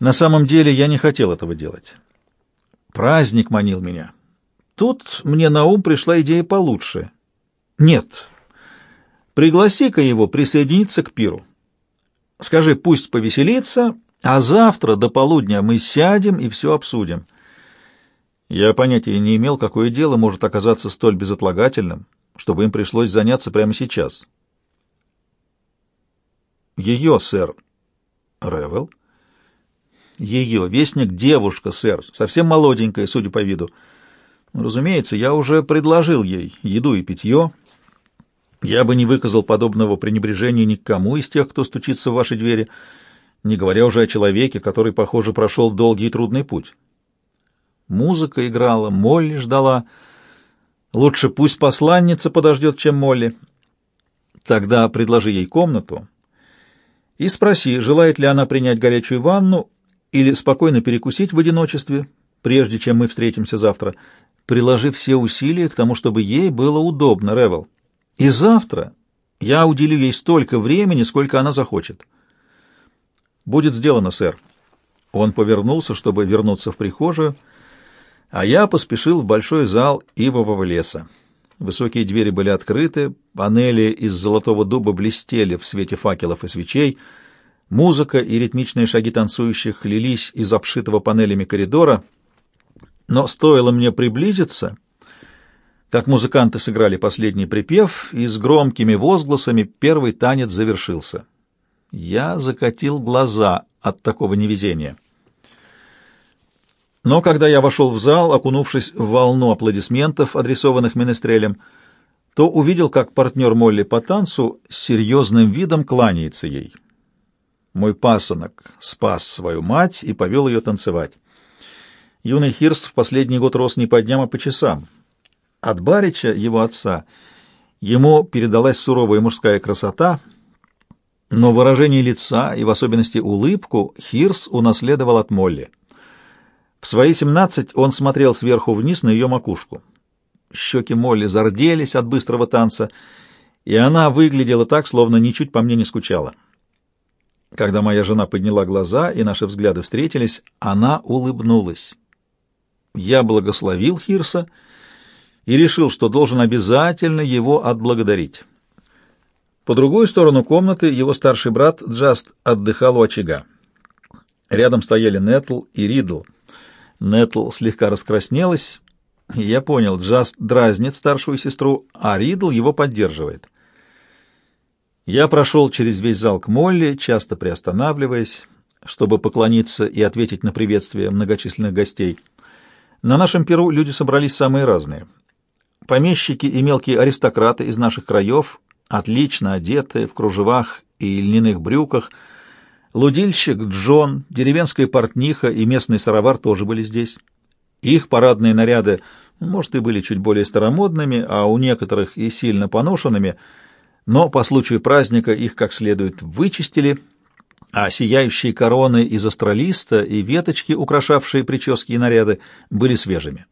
На самом деле я не хотел этого делать. Праздник манил меня. Тут мне на ум пришла идея получше. Нет, пригласи-ка его присоединиться к пиру. Скажи, пусть повеселится, а завтра до полудня мы сядем и все обсудим. Я понятия не имел, какое дело может оказаться столь безотлагательным, чтобы им пришлось заняться прямо сейчас. Ее, сэр. Ревел? Ее, вестник девушка, сэр, совсем молоденькая, судя по виду. Разумеется, я уже предложил ей еду и питье. Я бы не выказал подобного пренебрежения никому из тех, кто стучится в ваши двери, не говоря уже о человеке, который, похоже, прошел долгий и трудный путь. Музыка играла, Молли ждала. Лучше пусть посланница подождет, чем Молли. Тогда предложи ей комнату и спроси, желает ли она принять горячую ванну или спокойно перекусить в одиночестве, прежде чем мы встретимся завтра, приложив все усилия к тому, чтобы ей было удобно, Ревел. И завтра я уделю ей столько времени, сколько она захочет. Будет сделано, сэр. Он повернулся, чтобы вернуться в прихожую, а я поспешил в большой зал ивового леса. Высокие двери были открыты, панели из золотого дуба блестели в свете факелов и свечей, музыка и ритмичные шаги танцующих лились из обшитого панелями коридора, но стоило мне приблизиться, как музыканты сыграли последний припев, и с громкими возгласами первый танец завершился. Я закатил глаза от такого невезения. Но когда я вошел в зал, окунувшись в волну аплодисментов, адресованных Менестрелем, то увидел, как партнер Молли по танцу с серьезным видом кланяется ей. Мой пасынок спас свою мать и повел ее танцевать. Юный Хирс в последний год рос не по дням, а по часам. От Барича, его отца, ему передалась суровая мужская красота, но выражение лица и в особенности улыбку Хирс унаследовал от Молли. В свои семнадцать он смотрел сверху вниз на ее макушку. Щеки Молли зарделись от быстрого танца, и она выглядела так, словно ничуть по мне не скучала. Когда моя жена подняла глаза, и наши взгляды встретились, она улыбнулась. Я благословил Хирса и решил, что должен обязательно его отблагодарить. По другую сторону комнаты его старший брат Джаст отдыхал у очага. Рядом стояли Нетл и Ридл — Нетл слегка раскраснелась, и я понял, Джаст дразнит старшую сестру, а Ридл его поддерживает. Я прошел через весь зал к Молли, часто приостанавливаясь, чтобы поклониться и ответить на приветствие многочисленных гостей. На нашем перу люди собрались самые разные. Помещики и мелкие аристократы из наших краев, отлично одетые, в кружевах и льняных брюках — Лудильщик Джон, деревенская портниха и местный сыровар тоже были здесь. Их парадные наряды, может, и были чуть более старомодными, а у некоторых и сильно поношенными, но по случаю праздника их как следует вычистили, а сияющие короны из астролиста и веточки, украшавшие прически и наряды, были свежими.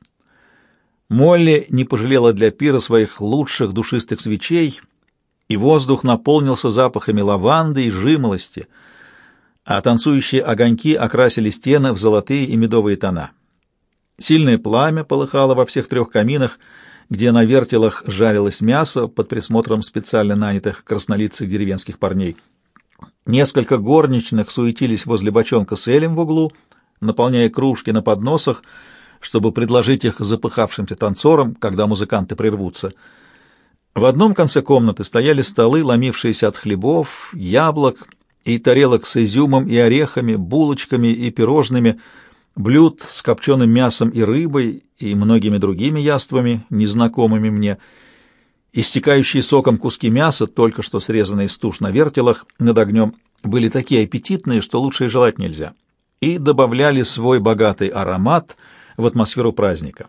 Молли не пожалела для пира своих лучших душистых свечей, и воздух наполнился запахами лаванды и жимолости — а танцующие огоньки окрасили стены в золотые и медовые тона. Сильное пламя полыхало во всех трех каминах, где на вертелах жарилось мясо под присмотром специально нанятых краснолицых деревенских парней. Несколько горничных суетились возле бочонка с элем в углу, наполняя кружки на подносах, чтобы предложить их запыхавшимся танцорам, когда музыканты прервутся. В одном конце комнаты стояли столы, ломившиеся от хлебов, яблок и тарелок с изюмом и орехами, булочками и пирожными, блюд с копченым мясом и рыбой и многими другими яствами, незнакомыми мне, истекающие соком куски мяса, только что срезанные с туш на вертелах над огнем, были такие аппетитные, что лучше и желать нельзя, и добавляли свой богатый аромат в атмосферу праздника.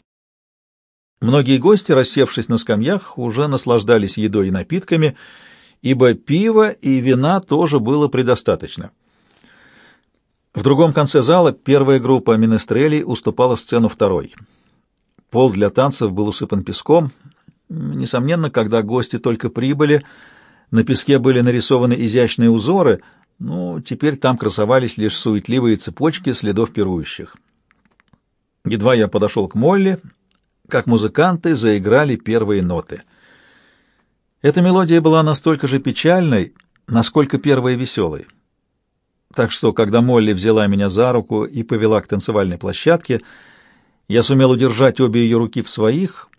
Многие гости, рассевшись на скамьях, уже наслаждались едой и напитками, ибо пива и вина тоже было предостаточно. В другом конце зала первая группа минестрелей уступала сцену второй. Пол для танцев был усыпан песком. Несомненно, когда гости только прибыли, на песке были нарисованы изящные узоры, Ну, теперь там красовались лишь суетливые цепочки следов пирующих. Едва я подошел к Молли, как музыканты заиграли первые ноты. Эта мелодия была настолько же печальной, насколько первая веселой. Так что, когда Молли взяла меня за руку и повела к танцевальной площадке, я сумел удержать обе ее руки в своих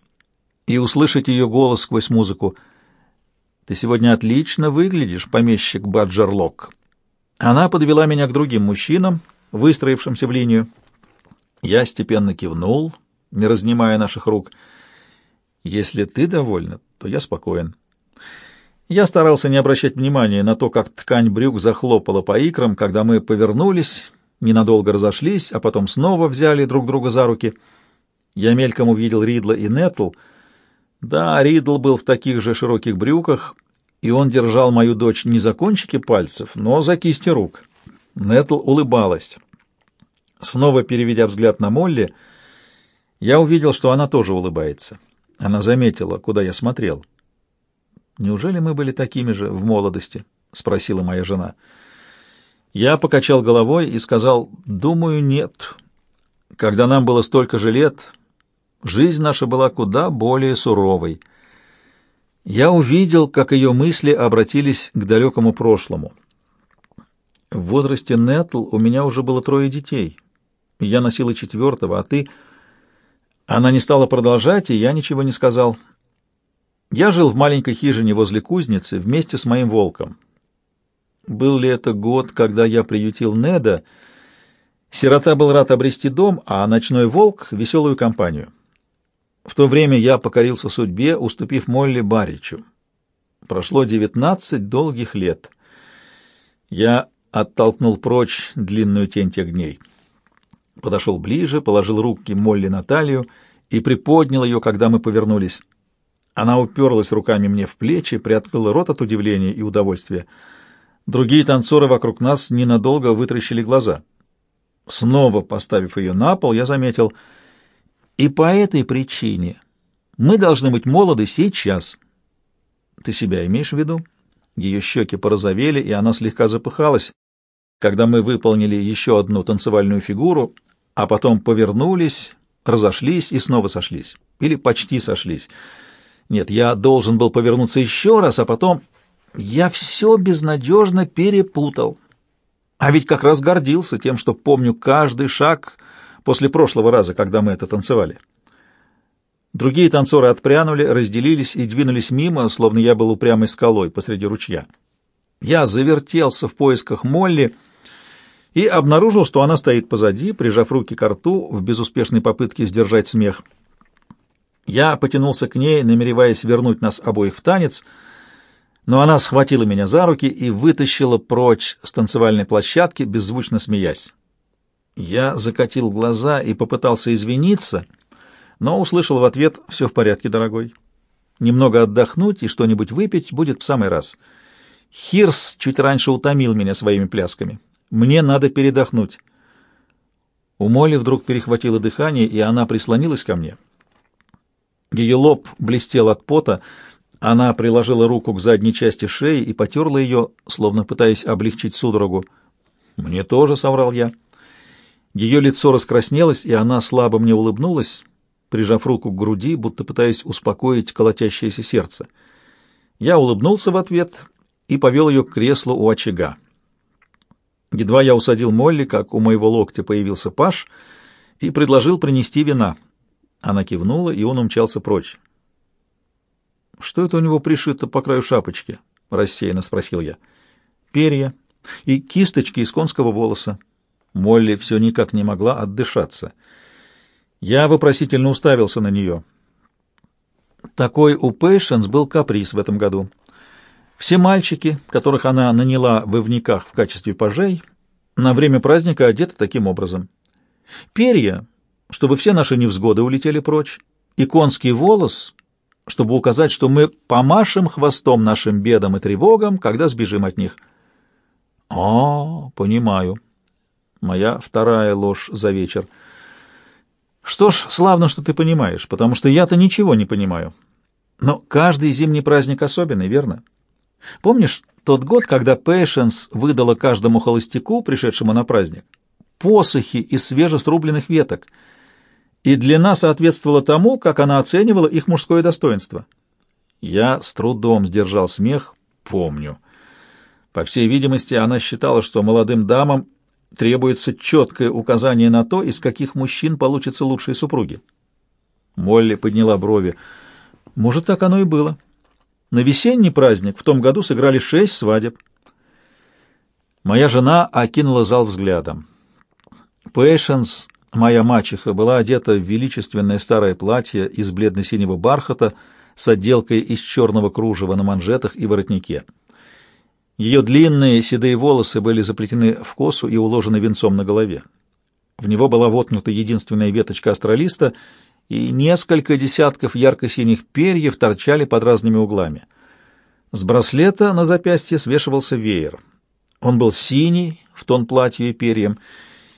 и услышать ее голос сквозь музыку. «Ты сегодня отлично выглядишь, помещик Баджерлок». Она подвела меня к другим мужчинам, выстроившимся в линию. Я степенно кивнул, не разнимая наших рук. «Если ты довольна, то я спокоен». Я старался не обращать внимания на то, как ткань брюк захлопала по икрам, когда мы повернулись, ненадолго разошлись, а потом снова взяли друг друга за руки. Я мельком увидел Ридла и Нетл. Да, Ридл был в таких же широких брюках, и он держал мою дочь не за кончики пальцев, но за кисти рук. Нетл улыбалась. Снова переведя взгляд на Молли, я увидел, что она тоже улыбается. Она заметила, куда я смотрел. «Неужели мы были такими же в молодости?» — спросила моя жена. Я покачал головой и сказал, «Думаю, нет. Когда нам было столько же лет, жизнь наша была куда более суровой». Я увидел, как ее мысли обратились к далекому прошлому. В возрасте Нетл у меня уже было трое детей. Я носила четвертого, а ты... Она не стала продолжать, и я ничего не сказал. Я жил в маленькой хижине возле кузницы вместе с моим волком. Был ли это год, когда я приютил Неда? Сирота был рад обрести дом, а ночной волк — веселую компанию. В то время я покорился судьбе, уступив Молли Баричу. Прошло девятнадцать долгих лет. Я оттолкнул прочь длинную тень тех дней. Подошел ближе, положил руки Молли на талию и приподнял ее, когда мы повернулись. Она уперлась руками мне в плечи, приоткрыла рот от удивления и удовольствия. Другие танцоры вокруг нас ненадолго вытращили глаза. Снова поставив ее на пол, я заметил, и по этой причине мы должны быть молоды сейчас. Ты себя имеешь в виду? Ее щеки порозовели, и она слегка запыхалась, когда мы выполнили еще одну танцевальную фигуру, а потом повернулись, разошлись и снова сошлись. Или почти сошлись. Нет, я должен был повернуться еще раз, а потом... Я все безнадежно перепутал. А ведь как раз гордился тем, что помню каждый шаг после прошлого раза, когда мы это танцевали. Другие танцоры отпрянули, разделились и двинулись мимо, словно я был упрямой скалой посреди ручья. Я завертелся в поисках Молли и обнаружил, что она стоит позади, прижав руки к рту в безуспешной попытке сдержать смех. Я потянулся к ней, намереваясь вернуть нас обоих в танец, но она схватила меня за руки и вытащила прочь с танцевальной площадки, беззвучно смеясь. Я закатил глаза и попытался извиниться, но услышал в ответ «Все в порядке, дорогой. Немного отдохнуть и что-нибудь выпить будет в самый раз. Хирс чуть раньше утомил меня своими плясками. Мне надо передохнуть». У Молли вдруг перехватило дыхание, и она прислонилась ко мне — ее лоб блестел от пота, она приложила руку к задней части шеи и потерла ее, словно пытаясь облегчить судорогу. «Мне тоже», — соврал я. Ее лицо раскраснелось, и она слабо мне улыбнулась, прижав руку к груди, будто пытаясь успокоить колотящееся сердце. Я улыбнулся в ответ и повел ее к креслу у очага. Едва я усадил Молли, как у моего локтя появился Паш, и предложил принести вина — она кивнула, и он умчался прочь. «Что это у него пришито по краю шапочки?» — рассеянно спросил я. «Перья и кисточки из конского волоса». Молли все никак не могла отдышаться. Я вопросительно уставился на нее. Такой у Пейшенс был каприз в этом году. Все мальчики, которых она наняла в ивниках в качестве пажей, на время праздника одеты таким образом. Перья чтобы все наши невзгоды улетели прочь, и конский волос, чтобы указать, что мы помашем хвостом нашим бедам и тревогам, когда сбежим от них. О, понимаю. Моя вторая ложь за вечер. Что ж, славно, что ты понимаешь, потому что я-то ничего не понимаю. Но каждый зимний праздник особенный, верно? Помнишь тот год, когда Пэйшенс выдала каждому холостяку, пришедшему на праздник, посохи из свежесрубленных веток, и длина соответствовала тому, как она оценивала их мужское достоинство? Я с трудом сдержал смех, помню. По всей видимости, она считала, что молодым дамам требуется четкое указание на то, из каких мужчин получатся лучшие супруги. Молли подняла брови. Может, так оно и было. На весенний праздник в том году сыграли шесть свадеб. Моя жена окинула зал взглядом. Пэйшенс, моя мачеха, была одета в величественное старое платье из бледно-синего бархата с отделкой из черного кружева на манжетах и воротнике. Ее длинные седые волосы были заплетены в косу и уложены венцом на голове. В него была воткнута единственная веточка астролиста, и несколько десятков ярко-синих перьев торчали под разными углами. С браслета на запястье свешивался веер. Он был синий, в тон платью и перьям,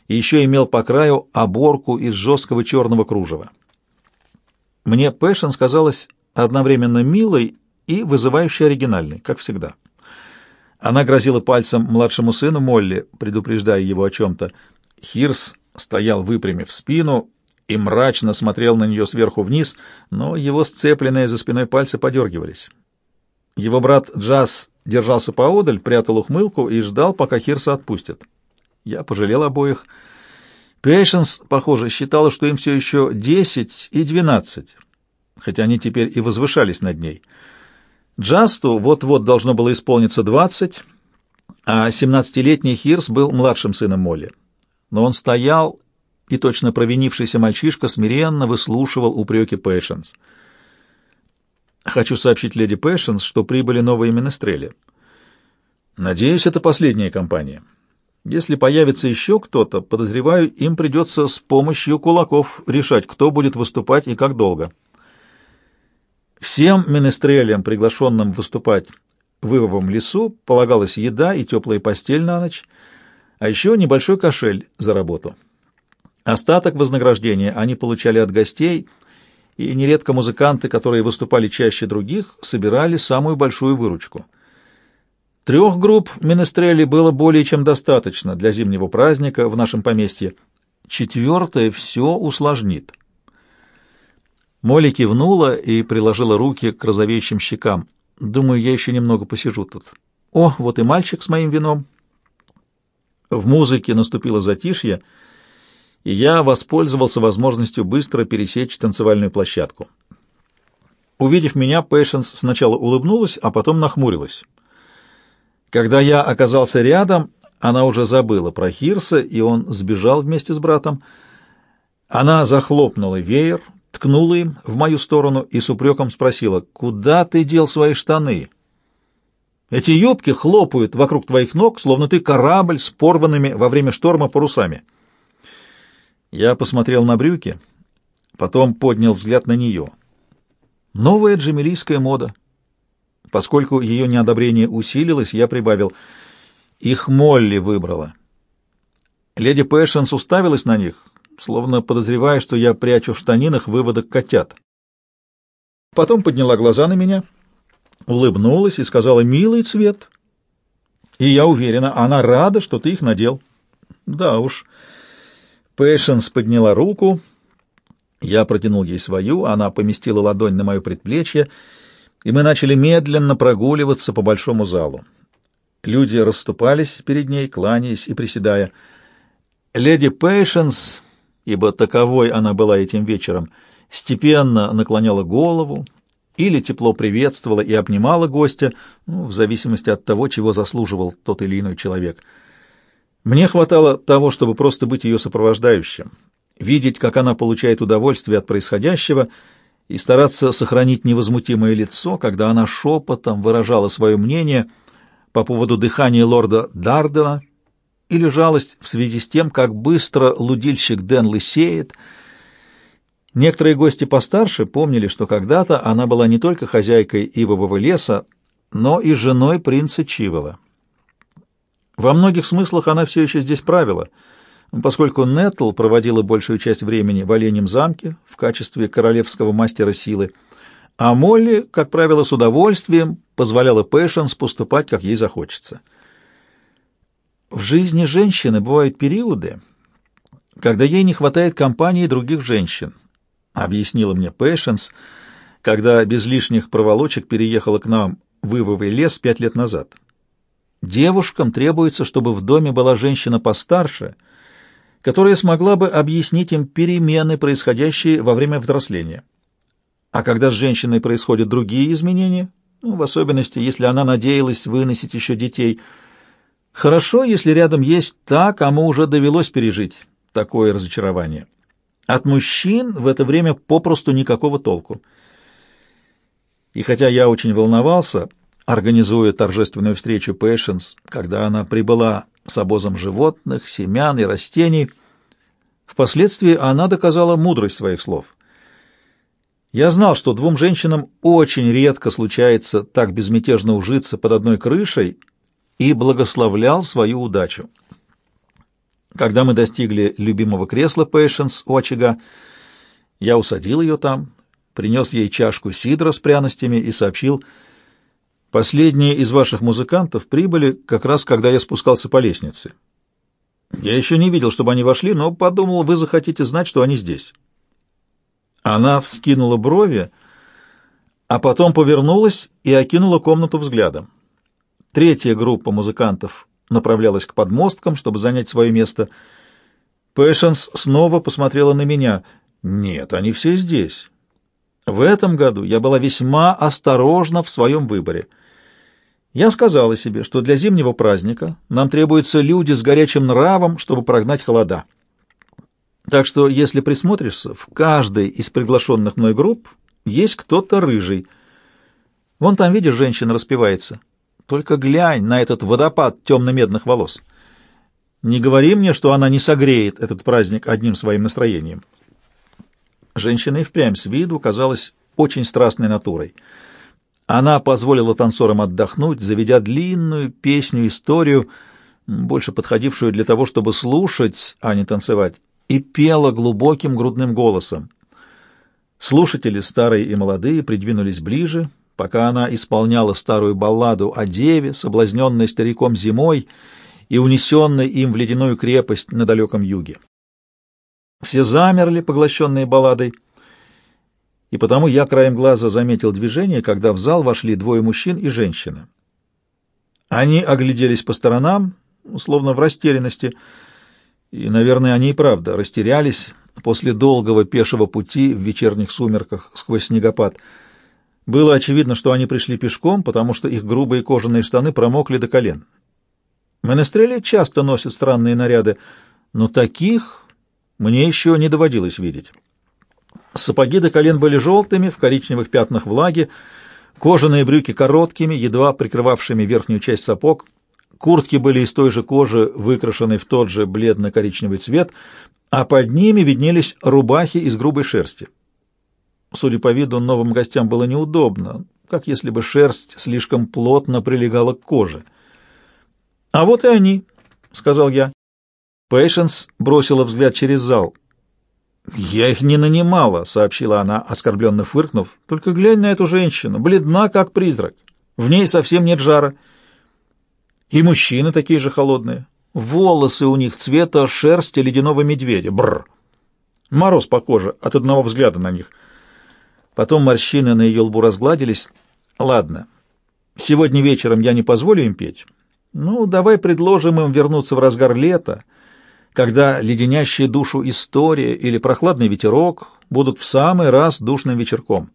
и еще имел по краю оборку из жесткого черного кружева. Мне Пэшен сказалась одновременно милой и вызывающей оригинальной, как всегда. Она грозила пальцем младшему сыну Молли, предупреждая его о чем-то. Хирс стоял, выпрямив спину, и мрачно смотрел на нее сверху вниз, но его сцепленные за спиной пальцы подергивались. Его брат Джаз держался поодаль, прятал ухмылку и ждал, пока Хирса отпустят. Я пожалел обоих. Пейшенс, похоже, считала, что им все еще десять и двенадцать, хотя они теперь и возвышались над ней. Джасту вот-вот должно было исполниться двадцать, а семнадцатилетний Хирс был младшим сыном Молли. Но он стоял и точно провинившийся мальчишка смиренно выслушивал упреки Пэшенс. «Хочу сообщить леди Пэшенс, что прибыли новые менестрели. Надеюсь, это последняя компания. Если появится еще кто-то, подозреваю, им придется с помощью кулаков решать, кто будет выступать и как долго». Всем менестрелям, приглашенным выступать в Ивовом лесу, полагалась еда и теплая постель на ночь, а еще небольшой кошель за работу. Остаток вознаграждения они получали от гостей, и нередко музыканты, которые выступали чаще других, собирали самую большую выручку. Трех групп менестрели было более чем достаточно для зимнего праздника в нашем поместье. Четвертое все усложнит. Молли кивнула и приложила руки к розовеющим щекам. «Думаю, я еще немного посижу тут. О, вот и мальчик с моим вином». В музыке наступило затишье — и я воспользовался возможностью быстро пересечь танцевальную площадку. Увидев меня, Пэйшенс сначала улыбнулась, а потом нахмурилась. Когда я оказался рядом, она уже забыла про Хирса, и он сбежал вместе с братом. Она захлопнула веер, ткнула им в мою сторону и с упреком спросила, «Куда ты дел свои штаны?» «Эти юбки хлопают вокруг твоих ног, словно ты корабль с порванными во время шторма парусами». Я посмотрел на брюки, потом поднял взгляд на нее. Новая джемилийская мода. Поскольку ее неодобрение усилилось, я прибавил. Их Молли выбрала. Леди Пэшенс уставилась на них, словно подозревая, что я прячу в штанинах выводок котят. Потом подняла глаза на меня, улыбнулась и сказала «милый цвет». И я уверена, она рада, что ты их надел. Да уж... Пэшенс подняла руку, я протянул ей свою, она поместила ладонь на мое предплечье, и мы начали медленно прогуливаться по большому залу. Люди расступались перед ней, кланяясь и приседая. Леди Пэйшенс, ибо таковой она была этим вечером, степенно наклоняла голову или тепло приветствовала и обнимала гостя, ну, в зависимости от того, чего заслуживал тот или иной человек — мне хватало того, чтобы просто быть ее сопровождающим, видеть, как она получает удовольствие от происходящего и стараться сохранить невозмутимое лицо, когда она шепотом выражала свое мнение по поводу дыхания лорда Дардена или жалость в связи с тем, как быстро лудильщик Дэн лысеет. Некоторые гости постарше помнили, что когда-то она была не только хозяйкой ивового леса, но и женой принца Чивэла. Во многих смыслах она все еще здесь правила, поскольку Неттл проводила большую часть времени в Оленем замке в качестве королевского мастера силы, а Молли, как правило, с удовольствием позволяла Пэшенс поступать, как ей захочется. В жизни женщины бывают периоды, когда ей не хватает компании других женщин, объяснила мне Пэшенс, когда без лишних проволочек переехала к нам в Ивовый лес пять лет назад. Девушкам требуется, чтобы в доме была женщина постарше, которая смогла бы объяснить им перемены, происходящие во время взросления. А когда с женщиной происходят другие изменения, ну, в особенности, если она надеялась выносить еще детей, хорошо, если рядом есть та, кому уже довелось пережить такое разочарование. От мужчин в это время попросту никакого толку. И хотя я очень волновался, организуя торжественную встречу Пэшенс, когда она прибыла с обозом животных, семян и растений, впоследствии она доказала мудрость своих слов. Я знал, что двум женщинам очень редко случается так безмятежно ужиться под одной крышей, и благословлял свою удачу. Когда мы достигли любимого кресла Пэшенс у очага, я усадил ее там, принес ей чашку сидра с пряностями и сообщил, «Последние из ваших музыкантов прибыли как раз, когда я спускался по лестнице. Я еще не видел, чтобы они вошли, но подумал, вы захотите знать, что они здесь». Она вскинула брови, а потом повернулась и окинула комнату взглядом. Третья группа музыкантов направлялась к подмосткам, чтобы занять свое место. Пэшенс снова посмотрела на меня. «Нет, они все здесь. В этом году я была весьма осторожна в своем выборе. Я сказала себе, что для зимнего праздника нам требуются люди с горячим нравом, чтобы прогнать холода. Так что, если присмотришься, в каждой из приглашенных мной групп есть кто-то рыжий. Вон там, видишь, женщина распевается. Только глянь на этот водопад темно-медных волос. Не говори мне, что она не согреет этот праздник одним своим настроением. Женщина и впрямь с виду казалась очень страстной натурой. Она позволила танцорам отдохнуть, заведя длинную песню-историю, больше подходившую для того, чтобы слушать, а не танцевать, и пела глубоким грудным голосом. Слушатели, старые и молодые, придвинулись ближе, пока она исполняла старую балладу о деве, соблазненной стариком зимой и унесенной им в ледяную крепость на далеком юге. Все замерли, поглощенные балладой, и потому я краем глаза заметил движение, когда в зал вошли двое мужчин и женщина. Они огляделись по сторонам, словно в растерянности, и, наверное, они и правда растерялись после долгого пешего пути в вечерних сумерках сквозь снегопад. Было очевидно, что они пришли пешком, потому что их грубые кожаные штаны промокли до колен. Менестрели часто носят странные наряды, но таких мне еще не доводилось видеть. Сапоги до колен были желтыми, в коричневых пятнах влаги, кожаные брюки короткими, едва прикрывавшими верхнюю часть сапог, куртки были из той же кожи, выкрашенной в тот же бледно-коричневый цвет, а под ними виднелись рубахи из грубой шерсти. Судя по виду, новым гостям было неудобно, как если бы шерсть слишком плотно прилегала к коже. «А вот и они», — сказал я. Пейшенс бросила взгляд через зал. «Я их не нанимала», — сообщила она, оскорбленно фыркнув. «Только глянь на эту женщину, бледна, как призрак. В ней совсем нет жара. И мужчины такие же холодные. Волосы у них цвета шерсти ледяного медведя. Бррр! Мороз по коже от одного взгляда на них. Потом морщины на ее лбу разгладились. Ладно, сегодня вечером я не позволю им петь. Ну, давай предложим им вернуться в разгар лета, когда леденящая душу история или прохладный ветерок будут в самый раз душным вечерком.